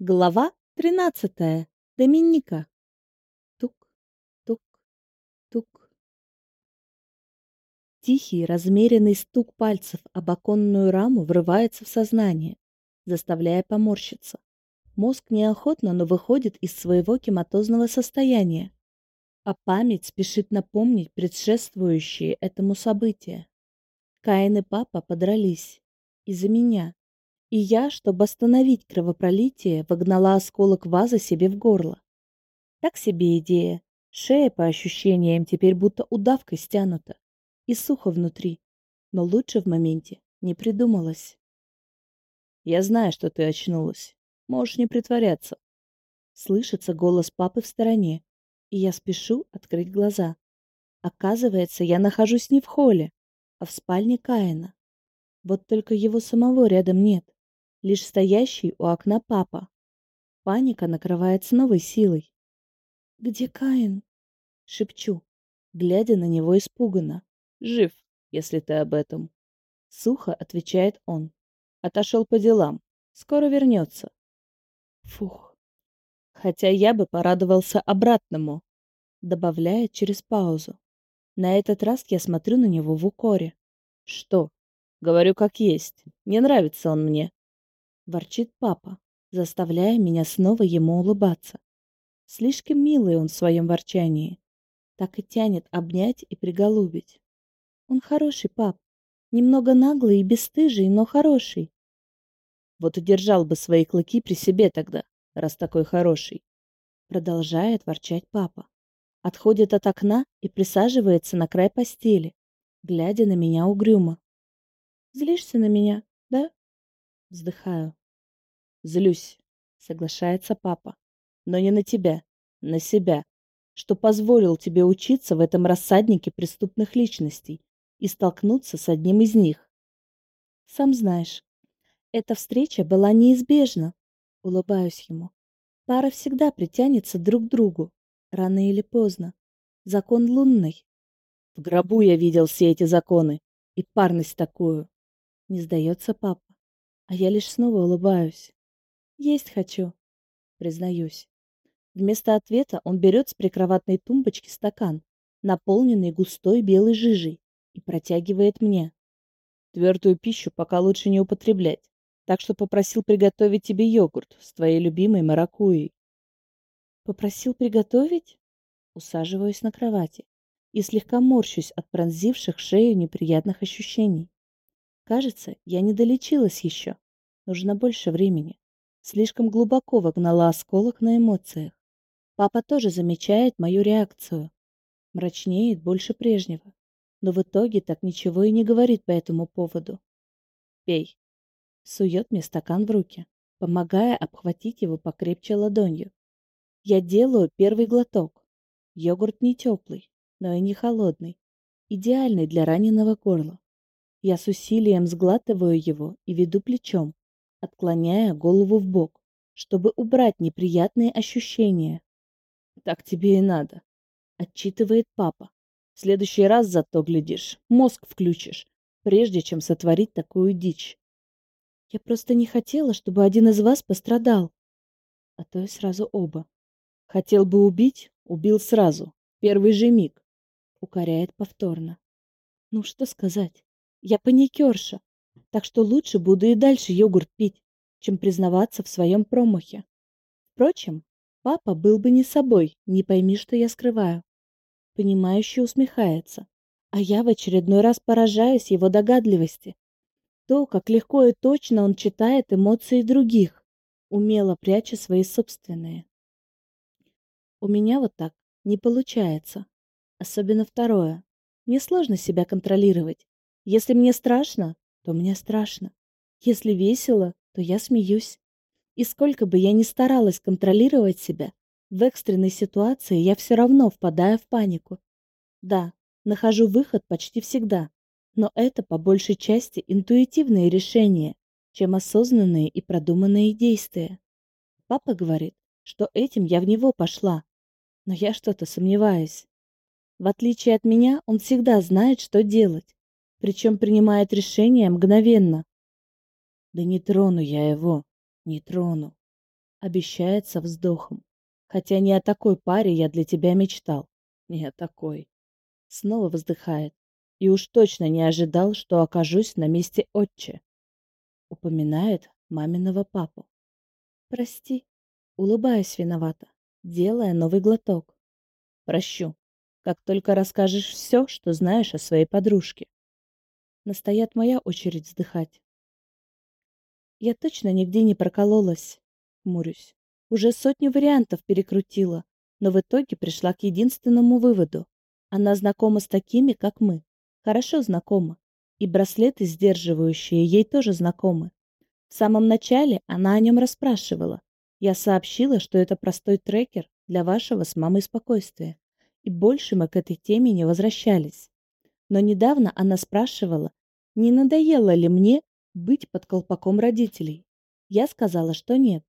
Глава 13. Доминика. Тук, тук, тук. Тихий, размеренный стук пальцев об оконную раму врывается в сознание, заставляя поморщиться. Мозг неохотно, но выходит из своего кематозного состояния, а память спешит напомнить предшествующие этому события. Каин и папа подрались из-за меня и я, чтобы остановить кровопролитие, вогнала осколок вазы себе в горло. Так себе идея. Шея, по ощущениям, теперь будто удавкой стянута. И сухо внутри. Но лучше в моменте не придумалось. «Я знаю, что ты очнулась. Можешь не притворяться». Слышится голос папы в стороне, и я спешу открыть глаза. Оказывается, я нахожусь не в холле, а в спальне Каина. Вот только его самого рядом нет лишь стоящий у окна папа. Паника накрывает с новой силой. «Где Каин?» — шепчу, глядя на него испуганно. «Жив, если ты об этом». Сухо отвечает он. «Отошел по делам. Скоро вернется». Фух. Хотя я бы порадовался обратному, добавляет через паузу. На этот раз я смотрю на него в укоре. Что? Говорю как есть. Не нравится он мне. ворчит папа, заставляя меня снова ему улыбаться. Слишком милый он в своем ворчании. Так и тянет обнять и приголубить. Он хороший, пап. Немного наглый и бесстыжий, но хороший. Вот и держал бы свои клыки при себе тогда, раз такой хороший. Продолжает ворчать папа. Отходит от окна и присаживается на край постели, глядя на меня угрюмо. Злишься на меня, да? Вздыхаю. Злюсь. Соглашается папа. Но не на тебя. На себя. Что позволил тебе учиться в этом рассаднике преступных личностей и столкнуться с одним из них. Сам знаешь, эта встреча была неизбежна. Улыбаюсь ему. Пара всегда притянется друг к другу. Рано или поздно. Закон лунный. В гробу я видел все эти законы. И парность такую. Не сдается папа. А я лишь снова улыбаюсь. «Есть хочу», — признаюсь. Вместо ответа он берет с прикроватной тумбочки стакан, наполненный густой белой жижей, и протягивает мне. «Твердую пищу пока лучше не употреблять, так что попросил приготовить тебе йогурт с твоей любимой маракуйей. «Попросил приготовить?» Усаживаюсь на кровати и слегка морщусь от пронзивших шею неприятных ощущений. Кажется, я не долечилась еще. Нужно больше времени слишком глубоко вогнала осколок на эмоциях. Папа тоже замечает мою реакцию. Мрачнеет больше прежнего. Но в итоге так ничего и не говорит по этому поводу. «Пей». Сует мне стакан в руки, помогая обхватить его покрепче ладонью. Я делаю первый глоток. Йогурт не теплый, но и не холодный. Идеальный для раненого горла. Я с усилием сглатываю его и веду плечом, отклоняя голову в бок, чтобы убрать неприятные ощущения. «Так тебе и надо», — отчитывает папа. «В следующий раз зато глядишь, мозг включишь, прежде чем сотворить такую дичь». «Я просто не хотела, чтобы один из вас пострадал». А то и сразу оба. «Хотел бы убить, убил сразу, первый же миг», — укоряет повторно. «Ну что сказать? Я паникерша, так что лучше буду и дальше йогурт пить, чем признаваться в своем промахе. Впрочем, папа был бы не собой, не пойми, что я скрываю. Понимающе усмехается, а я в очередной раз поражаюсь его догадливости. То, как легко и точно он читает эмоции других, умело пряча свои собственные. У меня вот так не получается. Особенно второе. Мне сложно себя контролировать. Если мне страшно, то мне страшно. Если весело, то я смеюсь. И сколько бы я ни старалась контролировать себя, в экстренной ситуации я все равно впадаю в панику. Да, нахожу выход почти всегда, но это по большей части интуитивные решения, чем осознанные и продуманные действия. Папа говорит, что этим я в него пошла, но я что-то сомневаюсь. В отличие от меня, он всегда знает, что делать, причем принимает решение мгновенно. «Да не трону я его, не трону», — Обещается вздохом. «Хотя не о такой паре я для тебя мечтал. Не о такой». Снова вздыхает. И уж точно не ожидал, что окажусь на месте отче. Упоминает маминого папу. «Прости», — улыбаюсь виновата, делая новый глоток. «Прощу, как только расскажешь все, что знаешь о своей подружке» настоят моя очередь вздыхать. Я точно нигде не прокололась, хмурюсь. Уже сотню вариантов перекрутила, но в итоге пришла к единственному выводу. Она знакома с такими, как мы. Хорошо знакома. И браслеты, сдерживающие, ей тоже знакомы. В самом начале она о нем расспрашивала. Я сообщила, что это простой трекер для вашего с мамой спокойствия. И больше мы к этой теме не возвращались. Но недавно она спрашивала, не надоело ли мне быть под колпаком родителей. Я сказала, что нет.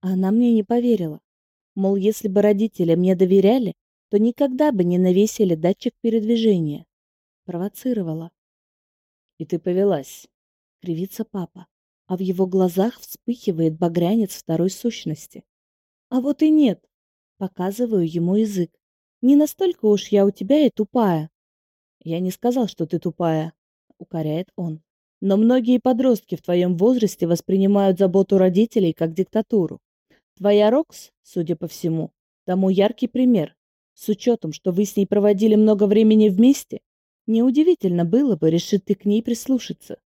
А она мне не поверила. Мол, если бы родители мне доверяли, то никогда бы не навесили датчик передвижения. Провоцировала. «И ты повелась», — кривится папа, а в его глазах вспыхивает багрянец второй сущности. «А вот и нет», — показываю ему язык. «Не настолько уж я у тебя и тупая». «Я не сказал, что ты тупая», — укоряет он. Но многие подростки в твоем возрасте воспринимают заботу родителей как диктатуру. Твоя Рокс, судя по всему, тому яркий пример. С учетом, что вы с ней проводили много времени вместе, неудивительно было бы, решит ты к ней прислушаться.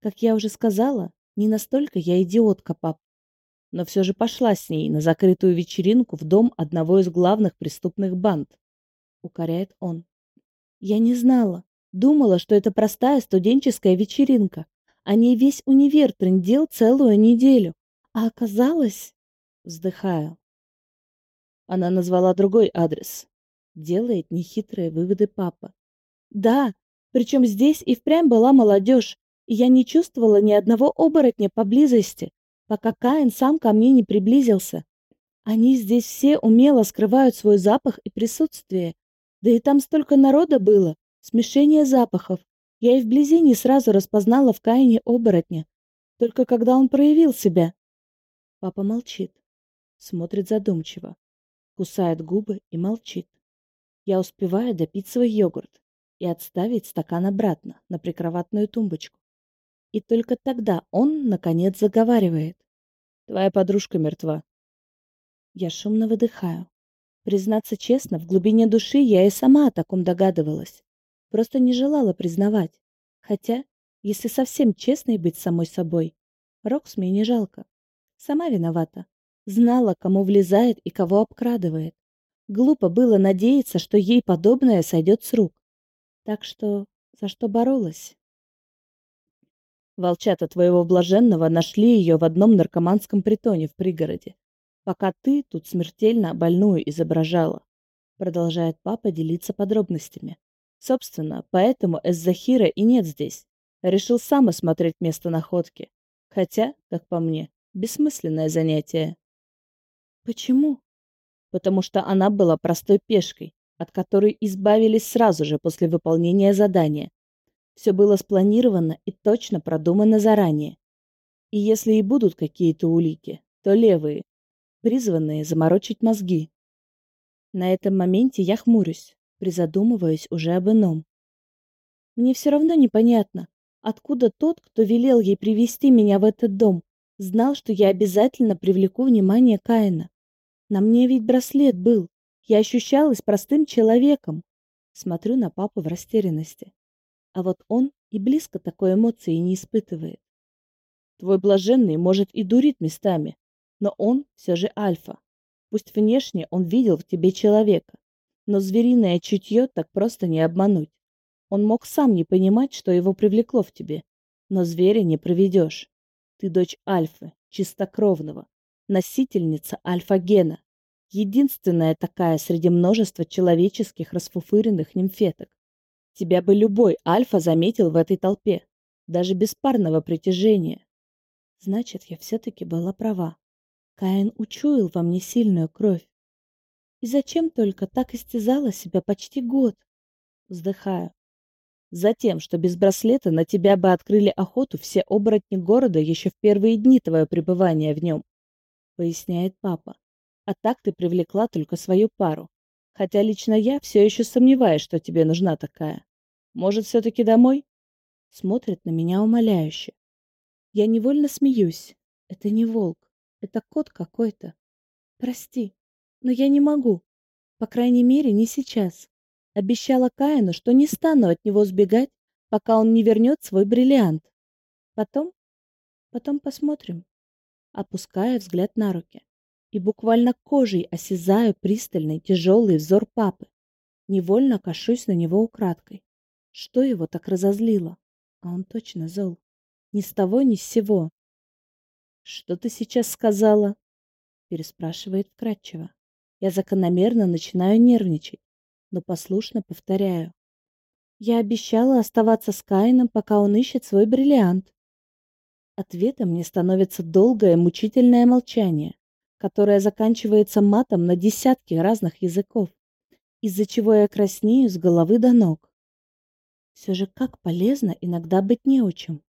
Как я уже сказала, не настолько я идиотка, пап. Но все же пошла с ней на закрытую вечеринку в дом одного из главных преступных банд. Укоряет он. Я не знала. Думала, что это простая студенческая вечеринка. О ней весь универ трындел целую неделю. А оказалось... Вздыхаю. Она назвала другой адрес. Делает нехитрые выводы папа. Да, причем здесь и впрямь была молодежь, и я не чувствовала ни одного оборотня поблизости, пока Каин сам ко мне не приблизился. Они здесь все умело скрывают свой запах и присутствие. Да и там столько народа было, смешение запахов. Я и вблизи не сразу распознала в Каине оборотня. Только когда он проявил себя. Папа молчит. Смотрит задумчиво. Кусает губы и молчит. Я успеваю допить свой йогурт и отставить стакан обратно на прикроватную тумбочку. И только тогда он, наконец, заговаривает. «Твоя подружка мертва». Я шумно выдыхаю. Признаться честно, в глубине души я и сама о таком догадывалась просто не желала признавать. Хотя, если совсем честной быть самой собой, Рокс мне не жалко. Сама виновата. Знала, кому влезает и кого обкрадывает. Глупо было надеяться, что ей подобное сойдет с рук. Так что за что боролась? Волчата твоего блаженного нашли ее в одном наркоманском притоне в пригороде, пока ты тут смертельно больную изображала. Продолжает папа делиться подробностями. Собственно, поэтому Эс-Захира и нет здесь. Решил сам осмотреть место находки. Хотя, как по мне, бессмысленное занятие. Почему? Потому что она была простой пешкой, от которой избавились сразу же после выполнения задания. Все было спланировано и точно продумано заранее. И если и будут какие-то улики, то левые, призванные заморочить мозги. На этом моменте я хмурюсь призадумываясь уже об ином. Мне все равно непонятно, откуда тот, кто велел ей привести меня в этот дом, знал, что я обязательно привлеку внимание Каина. На мне ведь браслет был. Я ощущалась простым человеком. Смотрю на папу в растерянности. А вот он и близко такой эмоции не испытывает. Твой блаженный, может, и дурит местами, но он все же альфа. Пусть внешне он видел в тебе человека, но звериное чутье так просто не обмануть. Он мог сам не понимать, что его привлекло в тебе. Но зверя не проведешь. Ты дочь Альфы, чистокровного, носительница альфа-гена. Единственная такая среди множества человеческих расфуфыренных нимфеток. Тебя бы любой альфа заметил в этой толпе, даже без парного притяжения. Значит, я все-таки была права. Каин учуял во мне сильную кровь. И зачем только так истязала себя почти год? Вздыхаю. Затем, что без браслета на тебя бы открыли охоту все оборотни города еще в первые дни твоего пребывания в нем, поясняет папа. А так ты привлекла только свою пару. Хотя лично я все еще сомневаюсь, что тебе нужна такая. Может, все-таки домой? Смотрит на меня умоляюще. Я невольно смеюсь. Это не волк. Это кот какой-то. Прости но я не могу. По крайней мере, не сейчас. Обещала Каину, что не стану от него сбегать, пока он не вернет свой бриллиант. Потом? Потом посмотрим. Опуская взгляд на руки. И буквально кожей осязаю пристальный тяжелый взор папы. Невольно кашусь на него украдкой. Что его так разозлило? А он точно зол. Ни с того, ни с сего. «Что ты сейчас сказала?» Переспрашивает вкратчиво. Я закономерно начинаю нервничать, но послушно повторяю. Я обещала оставаться с Каином, пока он ищет свой бриллиант. Ответом мне становится долгое мучительное молчание, которое заканчивается матом на десятки разных языков, из-за чего я краснею с головы до ног. Все же как полезно иногда быть неучим.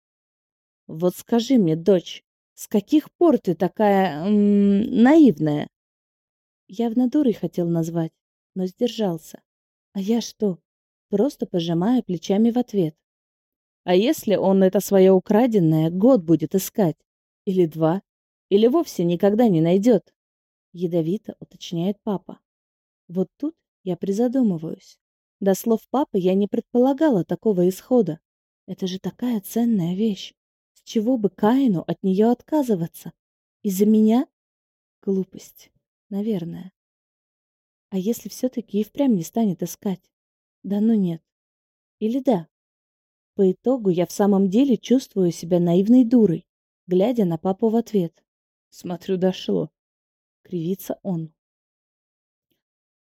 Вот скажи мне, дочь, с каких пор ты такая м -м, наивная? Я в натурой хотел назвать, но сдержался. А я что? Просто пожимая плечами в ответ. А если он это свое украденное год будет искать? Или два? Или вовсе никогда не найдет? Ядовито уточняет папа. Вот тут я призадумываюсь. До слов папы я не предполагала такого исхода. Это же такая ценная вещь. С чего бы Каину от нее отказываться? Из-за меня? Глупость наверное. А если все-таки и впрямь не станет искать? Да ну нет. Или да? По итогу я в самом деле чувствую себя наивной дурой, глядя на папу в ответ. Смотрю, дошло. Кривится он.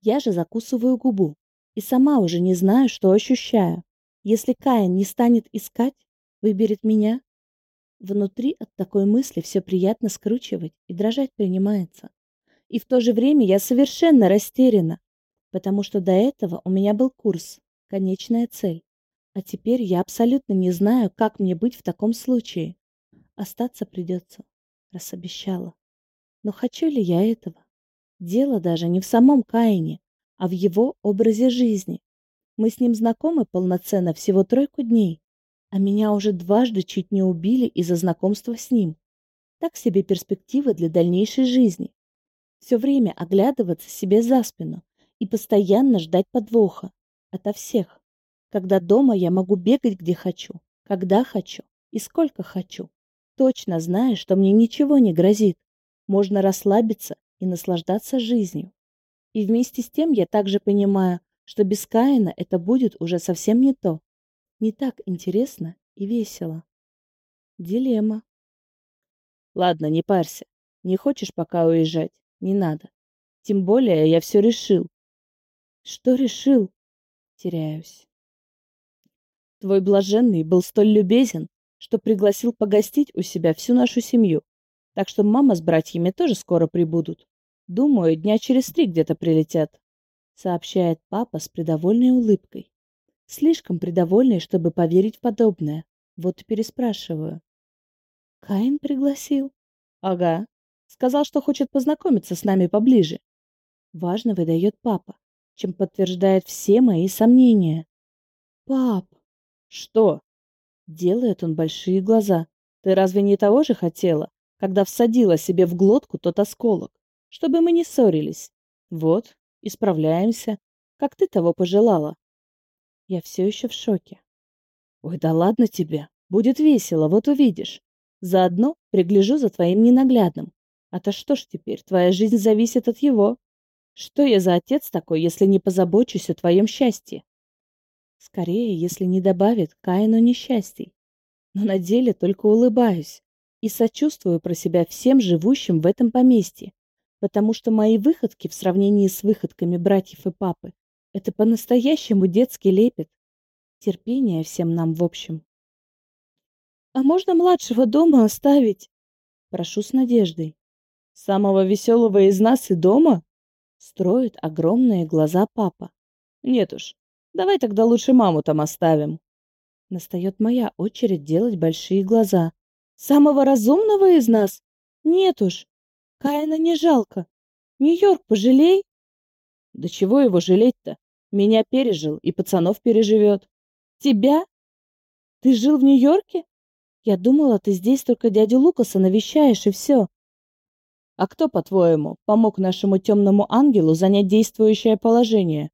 Я же закусываю губу и сама уже не знаю, что ощущаю. Если Каин не станет искать, выберет меня. Внутри от такой мысли все приятно скручивать и дрожать принимается. И в то же время я совершенно растеряна, потому что до этого у меня был курс, конечная цель. А теперь я абсолютно не знаю, как мне быть в таком случае. Остаться придется, раз обещала. Но хочу ли я этого? Дело даже не в самом Каине, а в его образе жизни. Мы с ним знакомы полноценно всего тройку дней, а меня уже дважды чуть не убили из-за знакомства с ним. Так себе перспективы для дальнейшей жизни. все время оглядываться себе за спину и постоянно ждать подвоха ото всех. Когда дома я могу бегать где хочу, когда хочу и сколько хочу. Точно зная, что мне ничего не грозит. Можно расслабиться и наслаждаться жизнью. И вместе с тем я также понимаю, что без Каина это будет уже совсем не то. Не так интересно и весело. Дилемма. Ладно, не парься. Не хочешь пока уезжать? Не надо. Тем более я все решил. Что решил? Теряюсь. Твой блаженный был столь любезен, что пригласил погостить у себя всю нашу семью. Так что мама с братьями тоже скоро прибудут. Думаю, дня через три где-то прилетят, сообщает папа с придовольной улыбкой. Слишком придовольный, чтобы поверить в подобное. Вот и переспрашиваю. Каин пригласил? Ага. Сказал, что хочет познакомиться с нами поближе. Важно выдает папа, чем подтверждает все мои сомнения. Пап! Что? Делает он большие глаза. Ты разве не того же хотела, когда всадила себе в глотку тот осколок, чтобы мы не ссорились? Вот, исправляемся, как ты того пожелала. Я все еще в шоке. Ой, да ладно тебе, будет весело, вот увидишь. Заодно пригляжу за твоим ненаглядным, а то что ж теперь? Твоя жизнь зависит от его. Что я за отец такой, если не позабочусь о твоем счастье? Скорее, если не добавит Каину несчастий. Но на деле только улыбаюсь и сочувствую про себя всем живущим в этом поместье, потому что мои выходки в сравнении с выходками братьев и папы — это по-настоящему детский лепет. Терпение всем нам в общем. «А можно младшего дома оставить?» Прошу с надеждой. Самого веселого из нас и дома? Строит огромные глаза папа. Нет уж, давай тогда лучше маму там оставим. Настает моя очередь делать большие глаза. Самого разумного из нас? Нет уж, Каина не жалко. Нью-Йорк, пожалей. Да чего его жалеть-то? Меня пережил и пацанов переживет. Тебя? Ты жил в Нью-Йорке? Я думала, ты здесь только дядю Лукаса навещаешь и все. А кто, по-твоему, помог нашему темному ангелу занять действующее положение?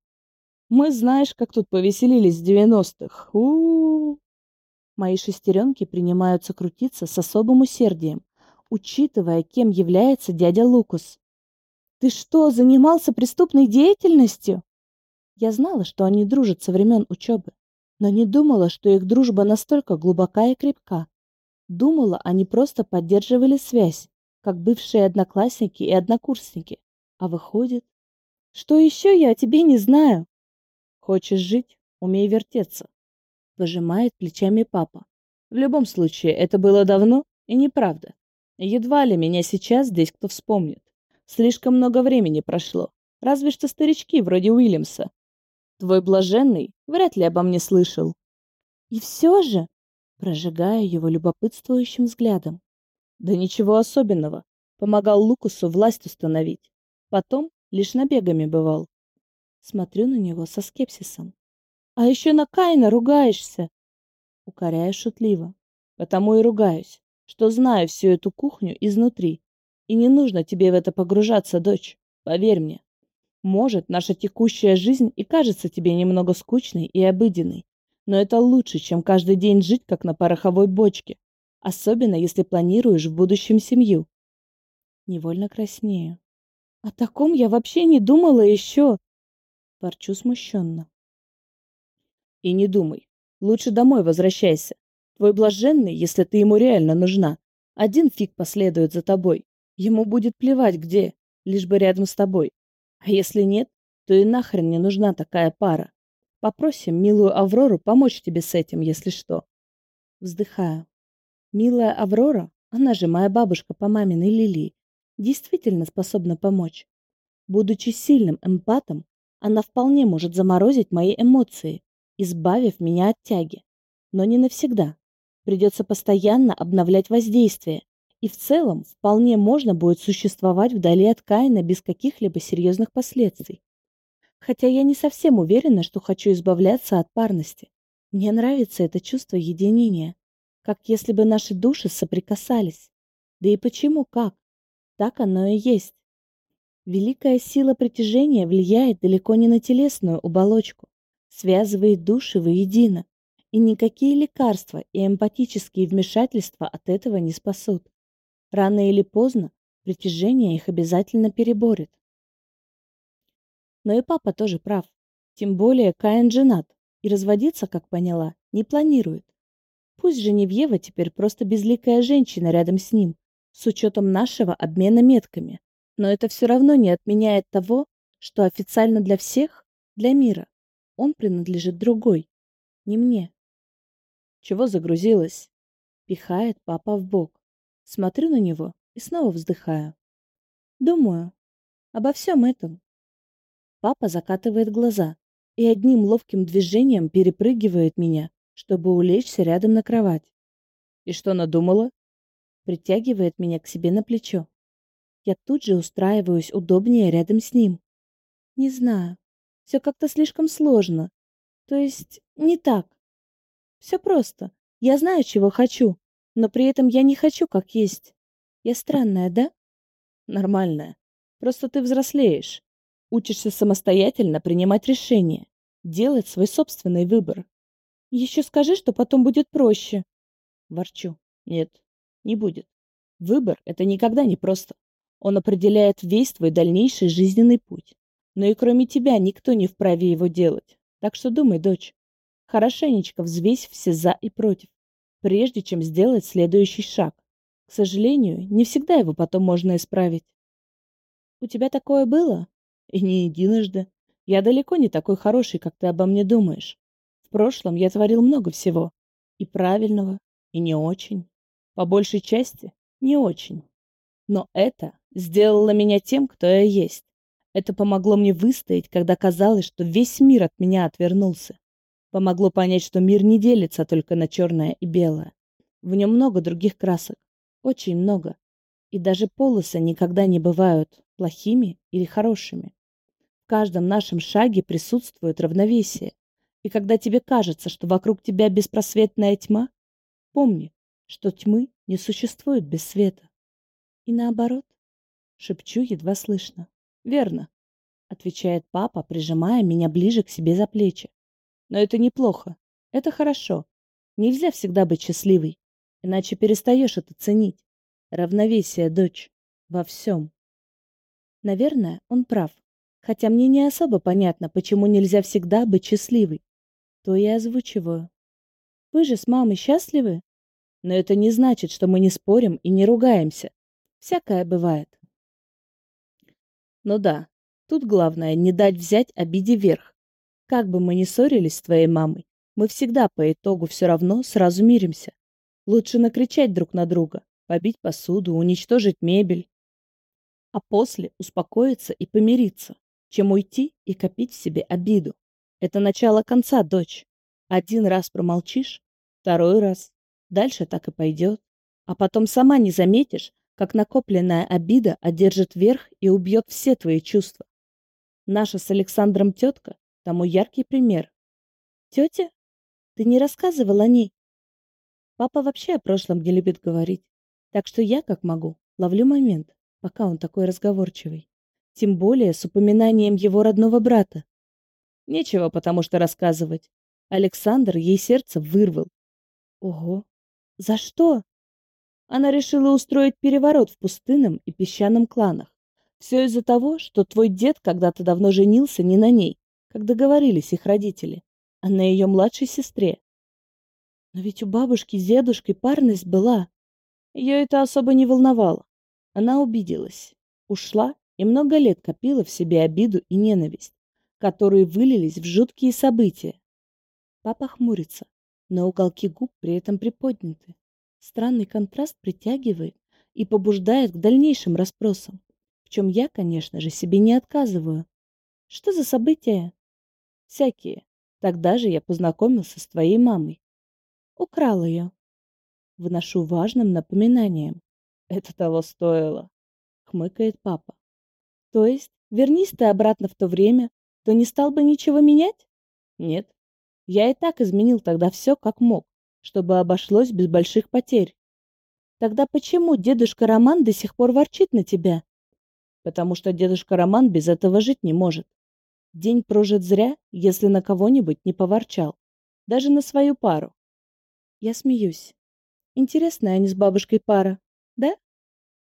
Мы, знаешь, как тут повеселились в девяностых. У, -у, у Мои шестеренки принимаются крутиться с особым усердием, учитывая, кем является дядя Лукас. Ты что, занимался преступной деятельностью? Я знала, что они дружат со времен учебы, но не думала, что их дружба настолько глубока и крепка. Думала, они просто поддерживали связь, как бывшие одноклассники и однокурсники. А выходит... Что еще я о тебе не знаю? Хочешь жить? Умей вертеться. Выжимает плечами папа. В любом случае, это было давно и неправда. Едва ли меня сейчас здесь кто вспомнит. Слишком много времени прошло. Разве что старички вроде Уильямса. Твой блаженный вряд ли обо мне слышал. И все же, прожигая его любопытствующим взглядом, Да ничего особенного. Помогал Лукасу власть установить. Потом лишь набегами бывал. Смотрю на него со скепсисом. А еще на Каина ругаешься. Укоряю шутливо. Потому и ругаюсь, что знаю всю эту кухню изнутри. И не нужно тебе в это погружаться, дочь. Поверь мне. Может, наша текущая жизнь и кажется тебе немного скучной и обыденной, но это лучше, чем каждый день жить, как на пороховой бочке, особенно если планируешь в будущем семью. Невольно краснею. О таком я вообще не думала еще. Ворчу смущенно. И не думай. Лучше домой возвращайся. Твой блаженный, если ты ему реально нужна. Один фиг последует за тобой. Ему будет плевать где, лишь бы рядом с тобой. А если нет, то и нахрен не нужна такая пара. Попросим милую Аврору помочь тебе с этим, если что. Вздыхаю. Милая Аврора, она же моя бабушка по маминой Лилии, действительно способна помочь. Будучи сильным эмпатом, она вполне может заморозить мои эмоции, избавив меня от тяги. Но не навсегда. Придется постоянно обновлять воздействие. И в целом вполне можно будет существовать вдали от Каина без каких-либо серьезных последствий. Хотя я не совсем уверена, что хочу избавляться от парности. Мне нравится это чувство единения как если бы наши души соприкасались. Да и почему как? Так оно и есть. Великая сила притяжения влияет далеко не на телесную оболочку, связывает души воедино, и никакие лекарства и эмпатические вмешательства от этого не спасут. Рано или поздно притяжение их обязательно переборет. Но и папа тоже прав. Тем более Каин женат и разводиться, как поняла, не планирует. Пусть Женевьева теперь просто безликая женщина рядом с ним, с учетом нашего обмена метками. Но это все равно не отменяет того, что официально для всех, для мира, он принадлежит другой, не мне. Чего загрузилась? Пихает папа в бок. Смотрю на него и снова вздыхаю. Думаю обо всем этом. Папа закатывает глаза и одним ловким движением перепрыгивает меня, чтобы улечься рядом на кровать. И что она думала? Притягивает меня к себе на плечо. Я тут же устраиваюсь удобнее рядом с ним. Не знаю. Все как-то слишком сложно. То есть не так. Все просто. Я знаю, чего хочу, но при этом я не хочу как есть. Я странная, да? Нормальная. Просто ты взрослеешь. Учишься самостоятельно принимать решения, делать свой собственный выбор. Еще скажи, что потом будет проще. Ворчу. Нет, не будет. Выбор — это никогда не просто. Он определяет весь твой дальнейший жизненный путь. Но и кроме тебя никто не вправе его делать. Так что думай, дочь. Хорошенечко взвесь все за и против прежде чем сделать следующий шаг. К сожалению, не всегда его потом можно исправить. У тебя такое было? И В прошлом я творил много всего. И правильного, и не очень. По большей части, не очень. Но это сделало меня тем, кто я есть. Это помогло мне выстоять, когда казалось, что весь мир от меня отвернулся. Помогло понять, что мир не делится только на черное и белое. В нем много других красок. Очень много. И даже полосы никогда не бывают плохими или хорошими. В каждом нашем шаге присутствует равновесие. И когда тебе кажется, что вокруг тебя беспросветная тьма, помни, что тьмы не существует без света. И наоборот. Шепчу едва слышно. Верно, отвечает папа, прижимая меня ближе к себе за плечи. Но это неплохо. Это хорошо. Нельзя всегда быть счастливой, иначе перестаешь это ценить. Равновесие, дочь, во всем. Наверное, он прав. Хотя мне не особо понятно, почему нельзя всегда быть счастливой то я озвучиваю. Вы же с мамой счастливы? Но это не значит, что мы не спорим и не ругаемся. Всякое бывает. Ну да, тут главное не дать взять обиде верх. Как бы мы ни ссорились с твоей мамой, мы всегда по итогу все равно сразу миримся. Лучше накричать друг на друга, побить посуду, уничтожить мебель. А после успокоиться и помириться, чем уйти и копить в себе обиду. Это начало конца, дочь. Один раз промолчишь, второй раз. Дальше так и пойдет. А потом сама не заметишь, как накопленная обида одержит верх и убьет все твои чувства. Наша с Александром тетка тому яркий пример. Тетя? Ты не рассказывал о ней? Папа вообще о прошлом не любит говорить. Так что я, как могу, ловлю момент, пока он такой разговорчивый. Тем более с упоминанием его родного брата. Нечего, потому что рассказывать. Александр ей сердце вырвал. Ого! За что? Она решила устроить переворот в пустынном и песчаном кланах. Все из-за того, что твой дед когда-то давно женился не на ней, как договорились их родители, а на ее младшей сестре. Но ведь у бабушки с дедушкой парность была. Ее это особо не волновало. Она убедилась, ушла и много лет копила в себе обиду и ненависть которые вылились в жуткие события. Папа хмурится, но уголки губ при этом приподняты. Странный контраст притягивает и побуждает к дальнейшим расспросам, в чем я, конечно же, себе не отказываю. Что за события? Всякие. Тогда же я познакомился с твоей мамой. Украл ее. Выношу важным напоминанием. Это того стоило, хмыкает папа. То есть, вернись ты обратно в то время, то не стал бы ничего менять? Нет. Я и так изменил тогда все, как мог, чтобы обошлось без больших потерь. Тогда почему дедушка Роман до сих пор ворчит на тебя? Потому что дедушка Роман без этого жить не может. День прожит зря, если на кого-нибудь не поворчал. Даже на свою пару. Я смеюсь. Интересная они с бабушкой пара, да?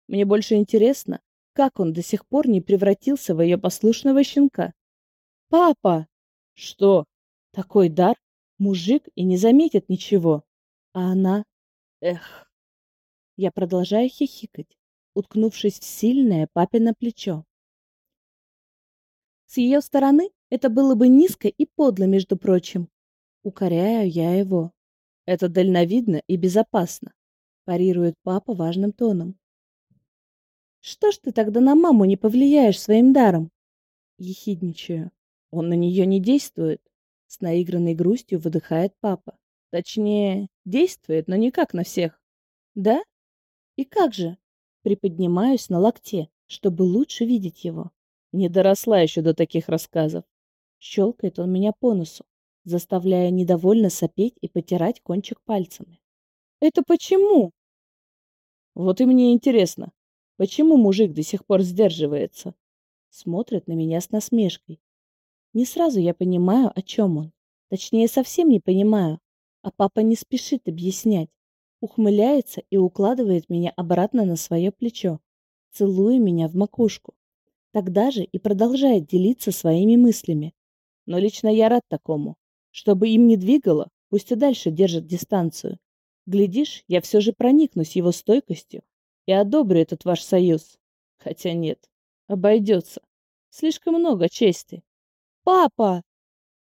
Мне больше интересно, как он до сих пор не превратился в ее послушного щенка. Папа! Что? Такой дар? Мужик и не заметит ничего. А она... Эх! Я продолжаю хихикать, уткнувшись в сильное папино плечо. С ее стороны это было бы низко и подло, между прочим. Укоряю я его. Это дальновидно и безопасно, парирует папа важным тоном. Что ж ты тогда на маму не повлияешь своим даром? Ехидничаю. Он на нее не действует. С наигранной грустью выдыхает папа. Точнее, действует, но не как на всех. Да? И как же? Приподнимаюсь на локте, чтобы лучше видеть его. Не доросла еще до таких рассказов. Щелкает он меня по носу, заставляя недовольно сопеть и потирать кончик пальцами. Это почему? Вот и мне интересно, почему мужик до сих пор сдерживается? Смотрит на меня с насмешкой, не сразу я понимаю, о чем он. Точнее, совсем не понимаю. А папа не спешит объяснять. Ухмыляется и укладывает меня обратно на свое плечо, целуя меня в макушку. Тогда же и продолжает делиться своими мыслями. Но лично я рад такому. Чтобы им не двигало, пусть и дальше держит дистанцию. Глядишь, я все же проникнусь его стойкостью и одобрю этот ваш союз. Хотя нет, обойдется. Слишком много чести. Папа!»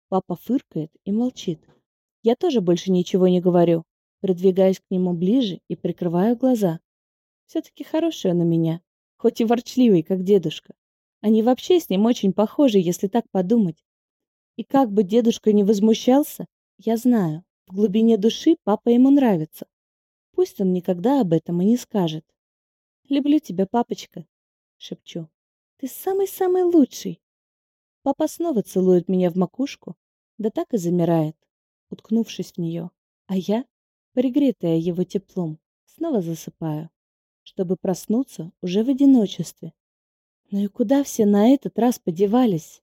Папа фыркает и молчит. Я тоже больше ничего не говорю. Продвигаюсь к нему ближе и прикрываю глаза. Все-таки хороший он у меня, хоть и ворчливый, как дедушка. Они вообще с ним очень похожи, если так подумать. И как бы дедушка не возмущался, я знаю, в глубине души папа ему нравится. Пусть он никогда об этом и не скажет. «Люблю тебя, папочка», — шепчу. «Ты самый-самый лучший. Папа снова целует меня в макушку, да так и замирает, уткнувшись в нее. А я, пригретая его теплом, снова засыпаю, чтобы проснуться уже в одиночестве. Ну и куда все на этот раз подевались?